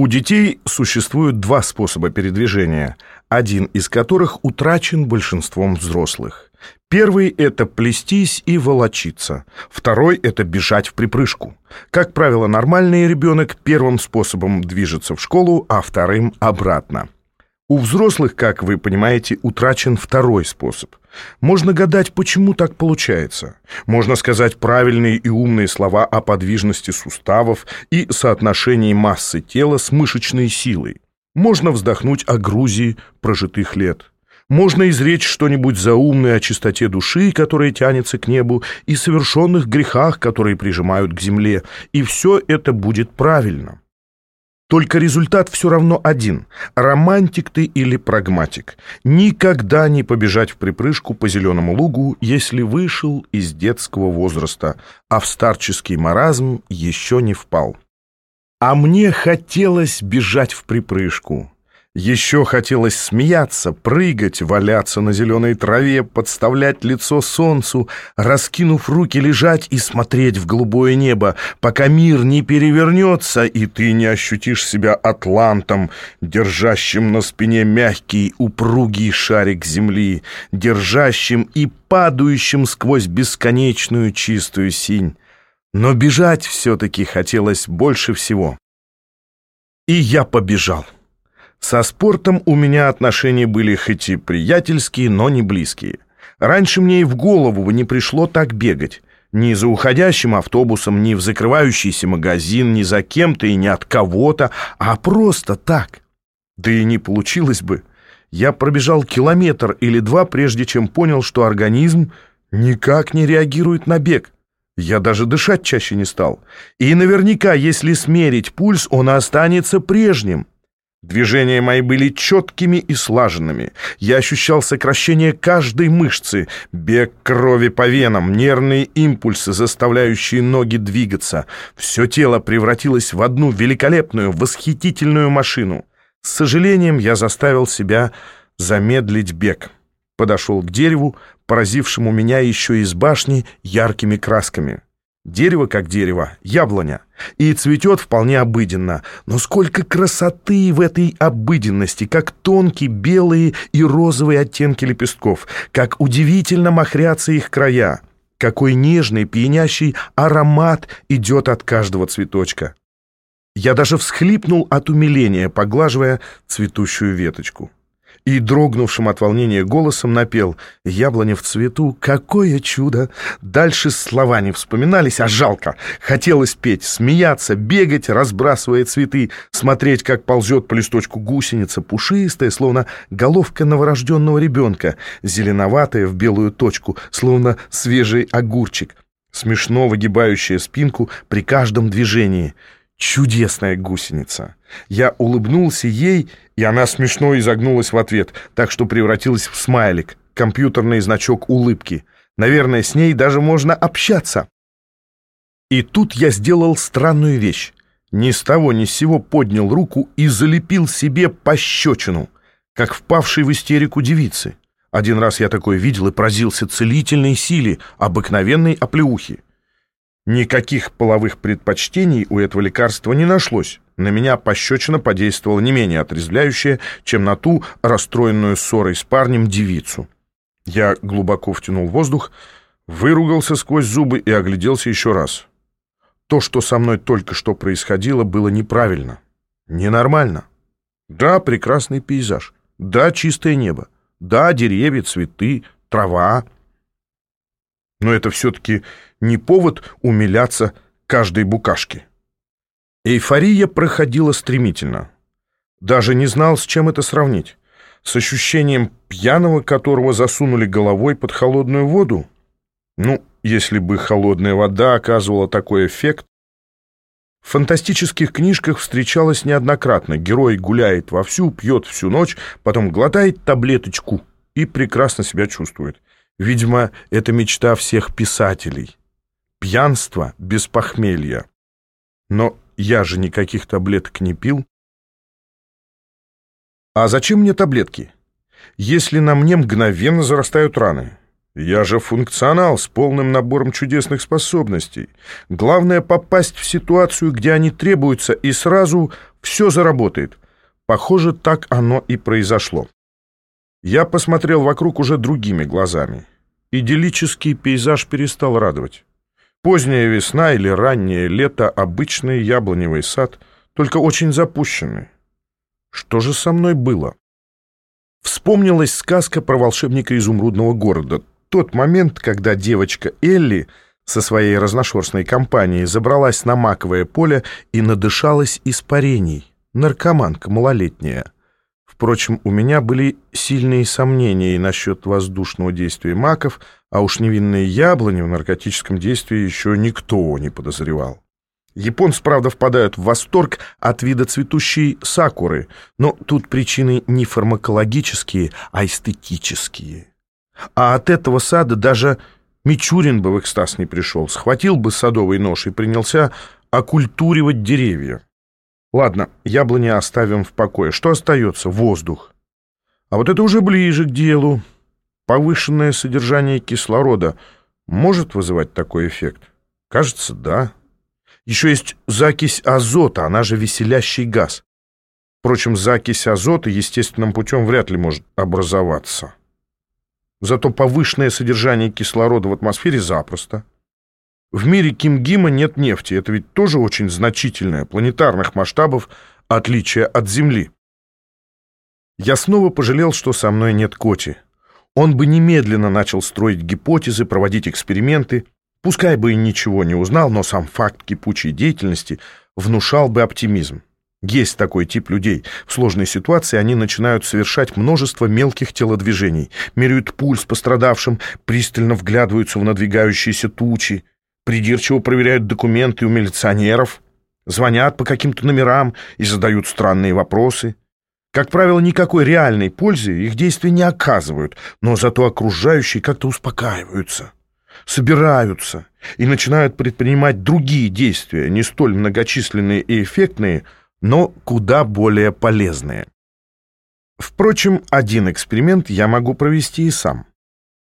У детей существуют два способа передвижения, один из которых утрачен большинством взрослых. Первый — это плестись и волочиться. Второй — это бежать в припрыжку. Как правило, нормальный ребенок первым способом движется в школу, а вторым — обратно. У взрослых, как вы понимаете, утрачен второй способ. Можно гадать, почему так получается. Можно сказать правильные и умные слова о подвижности суставов и соотношении массы тела с мышечной силой. Можно вздохнуть о грузии прожитых лет. Можно изречь что-нибудь заумное о чистоте души, которая тянется к небу, и совершенных грехах, которые прижимают к земле. И все это будет правильно. Только результат все равно один. Романтик ты или прагматик. Никогда не побежать в припрыжку по зеленому лугу, если вышел из детского возраста, а в старческий маразм еще не впал. А мне хотелось бежать в припрыжку. Еще хотелось смеяться, прыгать, валяться на зеленой траве, подставлять лицо солнцу, раскинув руки лежать и смотреть в голубое небо, пока мир не перевернется, и ты не ощутишь себя атлантом, держащим на спине мягкий, упругий шарик земли, держащим и падающим сквозь бесконечную чистую синь. Но бежать все-таки хотелось больше всего. И я побежал. Со спортом у меня отношения были хоть и приятельские, но не близкие. Раньше мне и в голову не пришло так бегать. Ни за уходящим автобусом, ни в закрывающийся магазин, ни за кем-то и ни от кого-то, а просто так. Да и не получилось бы. Я пробежал километр или два, прежде чем понял, что организм никак не реагирует на бег. Я даже дышать чаще не стал. И наверняка, если смерить пульс, он останется прежним. Движения мои были четкими и слаженными. Я ощущал сокращение каждой мышцы, бег крови по венам, нервные импульсы, заставляющие ноги двигаться. Все тело превратилось в одну великолепную, восхитительную машину. С сожалением я заставил себя замедлить бег. Подошел к дереву, поразившему меня еще из башни яркими красками. Дерево как дерево, яблоня. И цветет вполне обыденно. Но сколько красоты в этой обыденности, как тонкие белые и розовые оттенки лепестков, как удивительно махрятся их края. Какой нежный, пьянящий аромат идет от каждого цветочка. Я даже всхлипнул от умиления, поглаживая цветущую веточку и дрогнувшим от волнения голосом напел «Яблоня в цвету, какое чудо!» Дальше слова не вспоминались, а жалко. Хотелось петь, смеяться, бегать, разбрасывая цветы, смотреть, как ползет по листочку гусеница, пушистая, словно головка новорожденного ребенка, зеленоватая в белую точку, словно свежий огурчик, смешно выгибающая спинку при каждом движении — Чудесная гусеница. Я улыбнулся ей, и она смешно изогнулась в ответ, так что превратилась в смайлик, компьютерный значок улыбки. Наверное, с ней даже можно общаться. И тут я сделал странную вещь. Ни с того ни с сего поднял руку и залепил себе пощечину, как впавший в истерику девицы. Один раз я такое видел и поразился целительной силе обыкновенной оплеухи. Никаких половых предпочтений у этого лекарства не нашлось. На меня пощечина подействовала не менее отрезвляющая, чем на ту расстроенную ссорой с парнем девицу. Я глубоко втянул воздух, выругался сквозь зубы и огляделся еще раз. То, что со мной только что происходило, было неправильно, ненормально. Да, прекрасный пейзаж, да, чистое небо, да, деревья, цветы, трава, но это все-таки не повод умиляться каждой букашке. Эйфория проходила стремительно. Даже не знал, с чем это сравнить. С ощущением пьяного, которого засунули головой под холодную воду? Ну, если бы холодная вода оказывала такой эффект. В фантастических книжках встречалось неоднократно. Герой гуляет вовсю, пьет всю ночь, потом глотает таблеточку и прекрасно себя чувствует. Видимо, это мечта всех писателей. Пьянство без похмелья. Но я же никаких таблеток не пил. А зачем мне таблетки? Если на мне мгновенно зарастают раны. Я же функционал с полным набором чудесных способностей. Главное попасть в ситуацию, где они требуются, и сразу все заработает. Похоже, так оно и произошло. Я посмотрел вокруг уже другими глазами. Идиллический пейзаж перестал радовать. Поздняя весна или раннее лето — обычный яблоневый сад, только очень запущенный. Что же со мной было? Вспомнилась сказка про волшебника изумрудного города. Тот момент, когда девочка Элли со своей разношерстной компанией забралась на маковое поле и надышалась испарений. Наркоманка малолетняя. Впрочем, у меня были сильные сомнения насчет воздушного действия маков, а уж невинные яблони в наркотическом действии еще никто не подозревал. Японцы, правда, впадают в восторг от вида цветущей сакуры, но тут причины не фармакологические, а эстетические. А от этого сада даже Мичурин бы в экстаз не пришел, схватил бы садовый нож и принялся окультуривать деревья. Ладно, яблони оставим в покое. Что остается? Воздух. А вот это уже ближе к делу. Повышенное содержание кислорода может вызывать такой эффект? Кажется, да. Еще есть закись азота, она же веселящий газ. Впрочем, закись азота естественным путем вряд ли может образоваться. Зато повышенное содержание кислорода в атмосфере запросто. В мире Кимгима нет нефти. Это ведь тоже очень значительное, планетарных масштабов, отличие от Земли. Я снова пожалел, что со мной нет Коти. Он бы немедленно начал строить гипотезы, проводить эксперименты, Пускай бы и ничего не узнал, но сам факт кипучей деятельности внушал бы оптимизм. Есть такой тип людей. В сложной ситуации они начинают совершать множество мелких телодвижений, меряют пульс пострадавшим, пристально вглядываются в надвигающиеся тучи, придирчиво проверяют документы у милиционеров, звонят по каким-то номерам и задают странные вопросы. Как правило, никакой реальной пользы их действия не оказывают, но зато окружающие как-то успокаиваются собираются и начинают предпринимать другие действия, не столь многочисленные и эффектные, но куда более полезные. Впрочем, один эксперимент я могу провести и сам.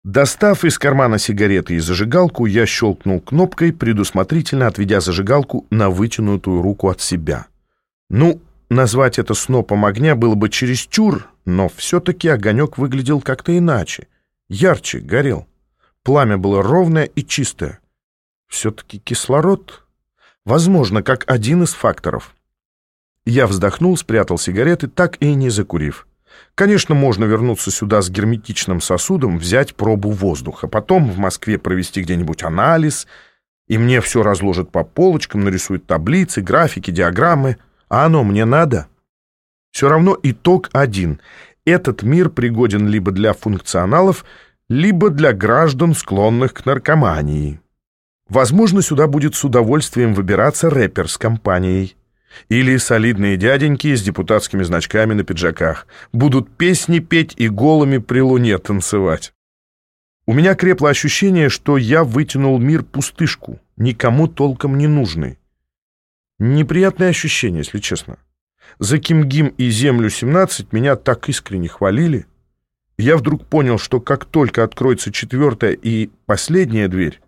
Достав из кармана сигареты и зажигалку, я щелкнул кнопкой, предусмотрительно отведя зажигалку на вытянутую руку от себя. Ну, назвать это снопом огня было бы чересчур, но все-таки огонек выглядел как-то иначе. Ярче горел. Пламя было ровное и чистое. Все-таки кислород? Возможно, как один из факторов. Я вздохнул, спрятал сигареты, так и не закурив. Конечно, можно вернуться сюда с герметичным сосудом, взять пробу воздуха, потом в Москве провести где-нибудь анализ, и мне все разложат по полочкам, нарисуют таблицы, графики, диаграммы. А оно мне надо? Все равно итог один. Этот мир пригоден либо для функционалов, либо для граждан, склонных к наркомании. Возможно, сюда будет с удовольствием выбираться рэпер с компанией. Или солидные дяденьки с депутатскими значками на пиджаках. Будут песни петь и голыми при луне танцевать. У меня крепло ощущение, что я вытянул мир пустышку, никому толком не нужный. Неприятное ощущение, если честно. За Кимгим и Землю-17 меня так искренне хвалили я вдруг понял, что как только откроется четвертая и последняя дверь,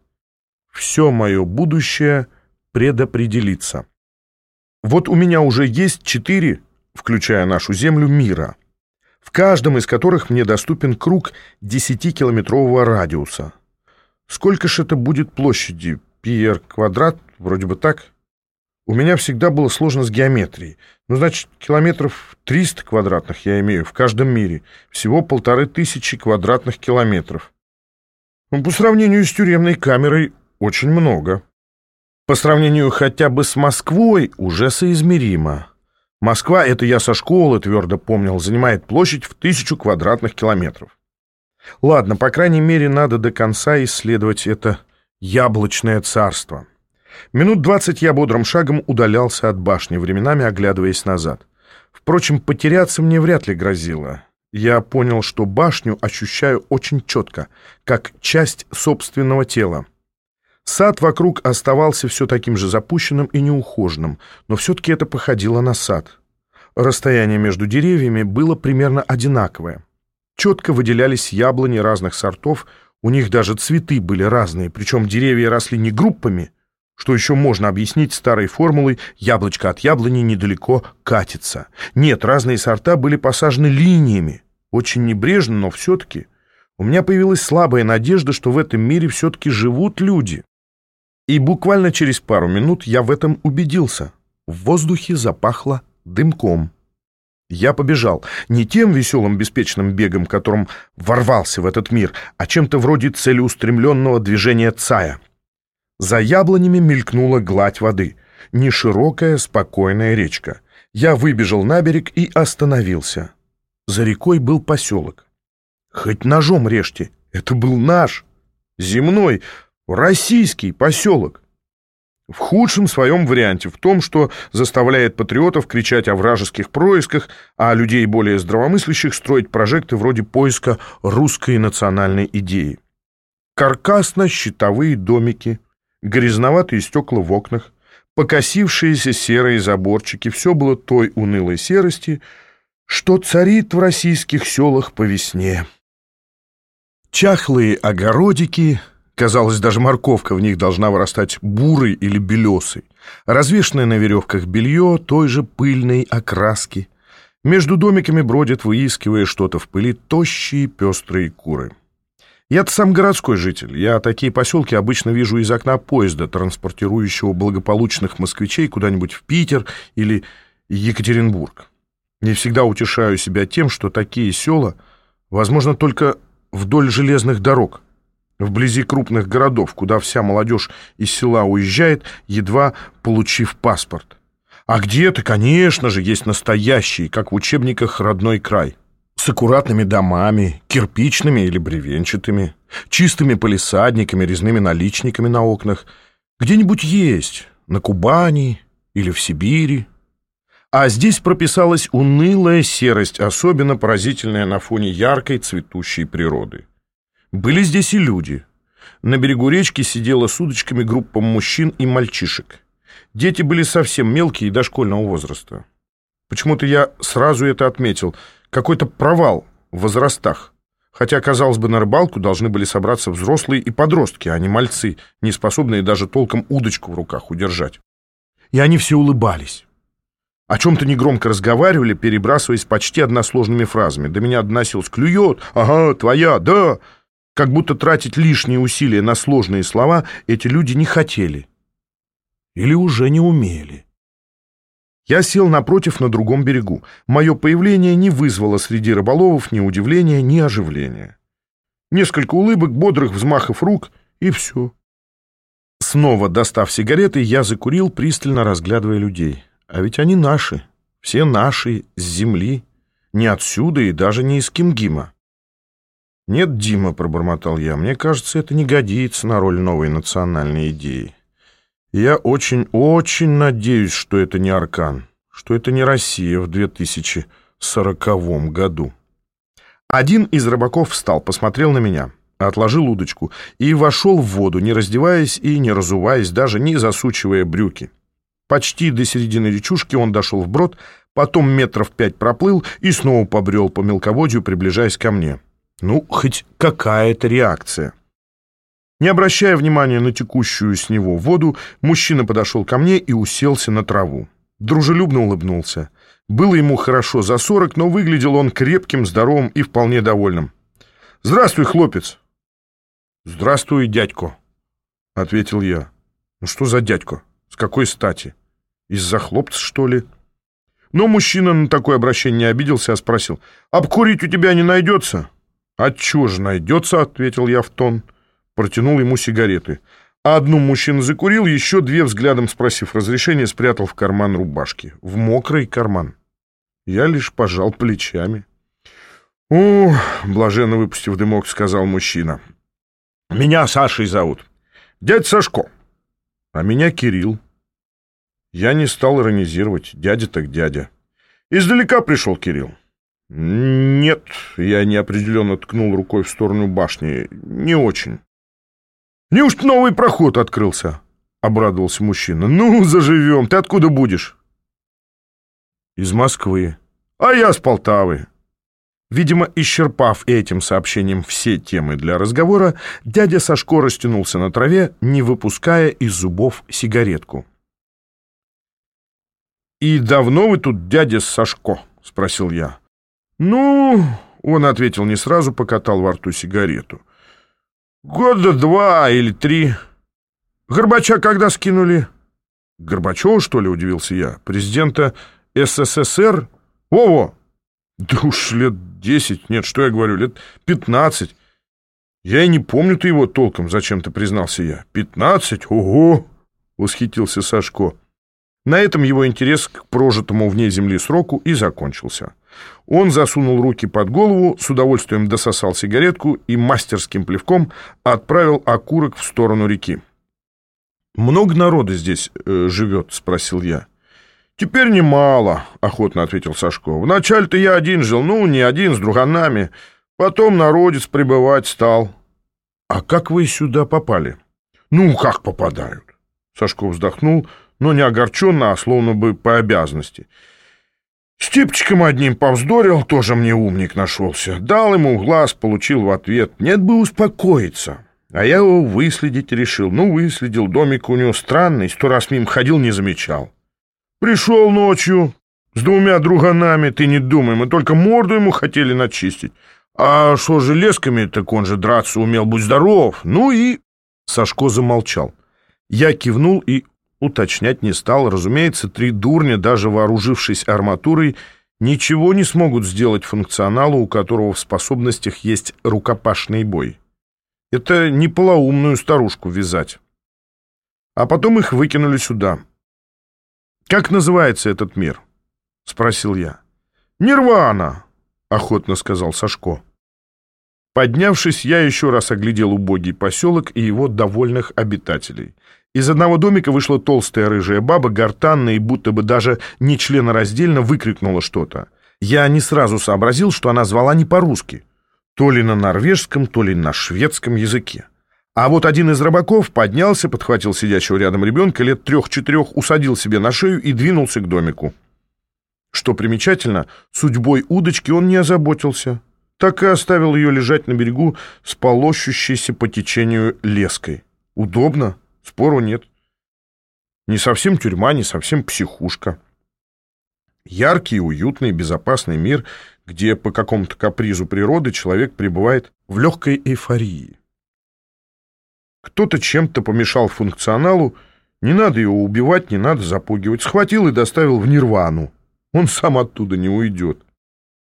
все мое будущее предопределится. Вот у меня уже есть четыре, включая нашу Землю, мира, в каждом из которых мне доступен круг 10-километрового радиуса. Сколько ж это будет площади? Пи квадрат? Вроде бы так. У меня всегда было сложно с геометрией. Ну, значит, километров 300 квадратных я имею в каждом мире. Всего полторы тысячи квадратных километров. Ну, по сравнению с тюремной камерой очень много. По сравнению хотя бы с Москвой уже соизмеримо. Москва, это я со школы твердо помнил, занимает площадь в тысячу квадратных километров. Ладно, по крайней мере, надо до конца исследовать это яблочное царство. Минут двадцать я бодрым шагом удалялся от башни, временами оглядываясь назад. Впрочем, потеряться мне вряд ли грозило. Я понял, что башню ощущаю очень четко, как часть собственного тела. Сад вокруг оставался все таким же запущенным и неухоженным, но все-таки это походило на сад. Расстояние между деревьями было примерно одинаковое. Четко выделялись яблони разных сортов, у них даже цветы были разные, причем деревья росли не группами, что еще можно объяснить старой формулой «яблочко от яблони недалеко катится». Нет, разные сорта были посажены линиями, очень небрежно, но все-таки. У меня появилась слабая надежда, что в этом мире все-таки живут люди. И буквально через пару минут я в этом убедился. В воздухе запахло дымком. Я побежал не тем веселым беспечным бегом, которым ворвался в этот мир, а чем-то вроде целеустремленного движения цая. За яблонями мелькнула гладь воды. Неширокая, спокойная речка. Я выбежал на берег и остановился. За рекой был поселок. Хоть ножом режьте, это был наш, земной, российский поселок. В худшем своем варианте, в том, что заставляет патриотов кричать о вражеских происках, а людей более здравомыслящих строить прожекты вроде поиска русской национальной идеи. Каркасно-щитовые домики, грязноватые стекла в окнах, покосившиеся серые заборчики, все было той унылой серости, что царит в российских селах по весне. Чахлые огородики Казалось, даже морковка в них должна вырастать бурой или белесой. Развешенное на веревках белье той же пыльной окраски. Между домиками бродят, выискивая что-то в пыли, тощие пестрые куры. Я-то сам городской житель. Я такие поселки обычно вижу из окна поезда, транспортирующего благополучных москвичей куда-нибудь в Питер или Екатеринбург. Не всегда утешаю себя тем, что такие села возможно только вдоль железных дорог – вблизи крупных городов, куда вся молодежь из села уезжает, едва получив паспорт. А где-то, конечно же, есть настоящий, как в учебниках, родной край. С аккуратными домами, кирпичными или бревенчатыми, чистыми полисадниками, резными наличниками на окнах. Где-нибудь есть, на Кубани или в Сибири. А здесь прописалась унылая серость, особенно поразительная на фоне яркой цветущей природы. Были здесь и люди. На берегу речки сидела с удочками группа мужчин и мальчишек. Дети были совсем мелкие и дошкольного возраста. Почему-то я сразу это отметил. Какой-то провал в возрастах. Хотя, казалось бы, на рыбалку должны были собраться взрослые и подростки, а не мальцы, не способные даже толком удочку в руках удержать. И они все улыбались. О чем-то негромко разговаривали, перебрасываясь почти односложными фразами. До меня доносилось «клюет», «ага, твоя», «да», как будто тратить лишние усилия на сложные слова эти люди не хотели. Или уже не умели. Я сел напротив на другом берегу. Мое появление не вызвало среди рыболовов ни удивления, ни оживления. Несколько улыбок, бодрых взмахов рук, и все. Снова достав сигареты, я закурил, пристально разглядывая людей. А ведь они наши, все наши, с земли, не отсюда и даже не из Кингима. «Нет, Дима», — пробормотал я, — «мне кажется, это не годится на роль новой национальной идеи. Я очень-очень надеюсь, что это не Аркан, что это не Россия в 2040 году». Один из рыбаков встал, посмотрел на меня, отложил удочку и вошел в воду, не раздеваясь и не разуваясь, даже не засучивая брюки. Почти до середины речушки он дошел вброд, потом метров пять проплыл и снова побрел по мелководью, приближаясь ко мне. Ну, хоть какая-то реакция. Не обращая внимания на текущую с него воду, мужчина подошел ко мне и уселся на траву. Дружелюбно улыбнулся. Было ему хорошо за сорок, но выглядел он крепким, здоровым и вполне довольным. «Здравствуй, хлопец!» «Здравствуй, дядько!» — ответил я. «Ну что за дядько? С какой стати? Из-за хлопца, что ли?» Но мужчина на такое обращение не обиделся, а спросил. «Обкурить у тебя не найдется?» «А чё же найдется?» — ответил я в тон. Протянул ему сигареты. А одну мужчина закурил, еще две, взглядом спросив разрешения, спрятал в карман рубашки. В мокрый карман. Я лишь пожал плечами. «О!» — блаженно выпустив дымок, сказал мужчина. «Меня Сашей зовут. Дядя Сашко. А меня Кирилл. Я не стал иронизировать. Дядя так дядя. Издалека пришел Кирилл. «Нет», — я неопределенно ткнул рукой в сторону башни, — «не очень». «Неужто новый проход открылся?» — обрадовался мужчина. «Ну, заживем. Ты откуда будешь?» «Из Москвы». «А я с Полтавы». Видимо, исчерпав этим сообщением все темы для разговора, дядя Сашко растянулся на траве, не выпуская из зубов сигаретку. «И давно вы тут, дядя Сашко?» — спросил я. «Ну...» — он ответил не сразу, покатал во рту сигарету. «Года два или три. Горбача когда скинули?» «Горбачева, что ли?» — удивился я. «Президента СССР? Во-во!» «Да уж лет десять, нет, что я говорю, лет пятнадцать. Я и не помню-то его толком, зачем-то признался я. Пятнадцать? Ого!» — восхитился Сашко. На этом его интерес к прожитому вне земли сроку и закончился. Он засунул руки под голову, с удовольствием дососал сигаретку и мастерским плевком отправил окурок в сторону реки. «Много народа здесь э, живет?» — спросил я. «Теперь немало», — охотно ответил Сашко. «Вначале-то я один жил, ну, не один, с друганами. Потом народец прибывать стал». «А как вы сюда попали?» «Ну, как попадают?» Сашко вздохнул, — но не огорченно, а словно бы по обязанности. С типчиком одним повздорил, тоже мне умник нашелся. Дал ему глаз, получил в ответ. Нет бы успокоиться. А я его выследить решил. Ну, выследил, домик у него странный, сто раз мимо ходил, не замечал. Пришел ночью с двумя друганами, ты не думай, мы только морду ему хотели начистить. А что железками, так он же драться умел, будь здоров. Ну и... Сашко замолчал. Я кивнул и Уточнять не стал. Разумеется, три дурня, даже вооружившись арматурой, ничего не смогут сделать функционалу, у которого в способностях есть рукопашный бой. Это не полоумную старушку вязать. А потом их выкинули сюда. «Как называется этот мир?» — спросил я. «Нирвана!» — охотно сказал Сашко. Поднявшись, я еще раз оглядел убогий поселок и его довольных обитателей — из одного домика вышла толстая рыжая баба, гортанная и будто бы даже не членораздельно выкрикнула что-то. Я не сразу сообразил, что она звала не по-русски. То ли на норвежском, то ли на шведском языке. А вот один из рыбаков поднялся, подхватил сидящего рядом ребенка, лет трех-четырех, усадил себе на шею и двинулся к домику. Что примечательно, судьбой удочки он не озаботился. Так и оставил ее лежать на берегу с полощущейся по течению леской. Удобно. Спору нет. Не совсем тюрьма, не совсем психушка. Яркий, уютный, безопасный мир, где по какому-то капризу природы человек пребывает в легкой эйфории. Кто-то чем-то помешал функционалу, не надо его убивать, не надо запугивать. Схватил и доставил в нирвану. Он сам оттуда не уйдет.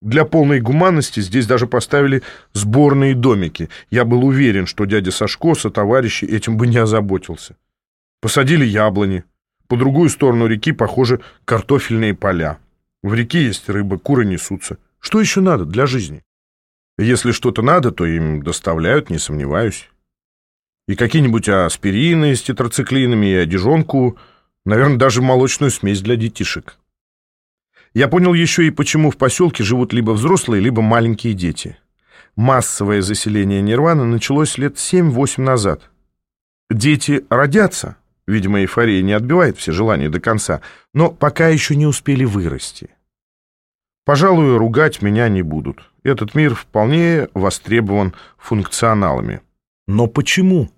Для полной гуманности здесь даже поставили сборные домики. Я был уверен, что дядя Сашко со товарищи этим бы не озаботился. Посадили яблони. По другую сторону реки, похоже, картофельные поля. В реке есть рыба, куры несутся. Что еще надо для жизни? Если что-то надо, то им доставляют, не сомневаюсь. И какие-нибудь аспирины с тетрациклинами, и одежонку, наверное, даже молочную смесь для детишек. Я понял еще и почему в поселке живут либо взрослые, либо маленькие дети. Массовое заселение Нирваны началось лет 7-8 назад. Дети родятся, видимо, эйфория не отбивает все желания до конца, но пока еще не успели вырасти. Пожалуй, ругать меня не будут. Этот мир вполне востребован функционалами. Но почему?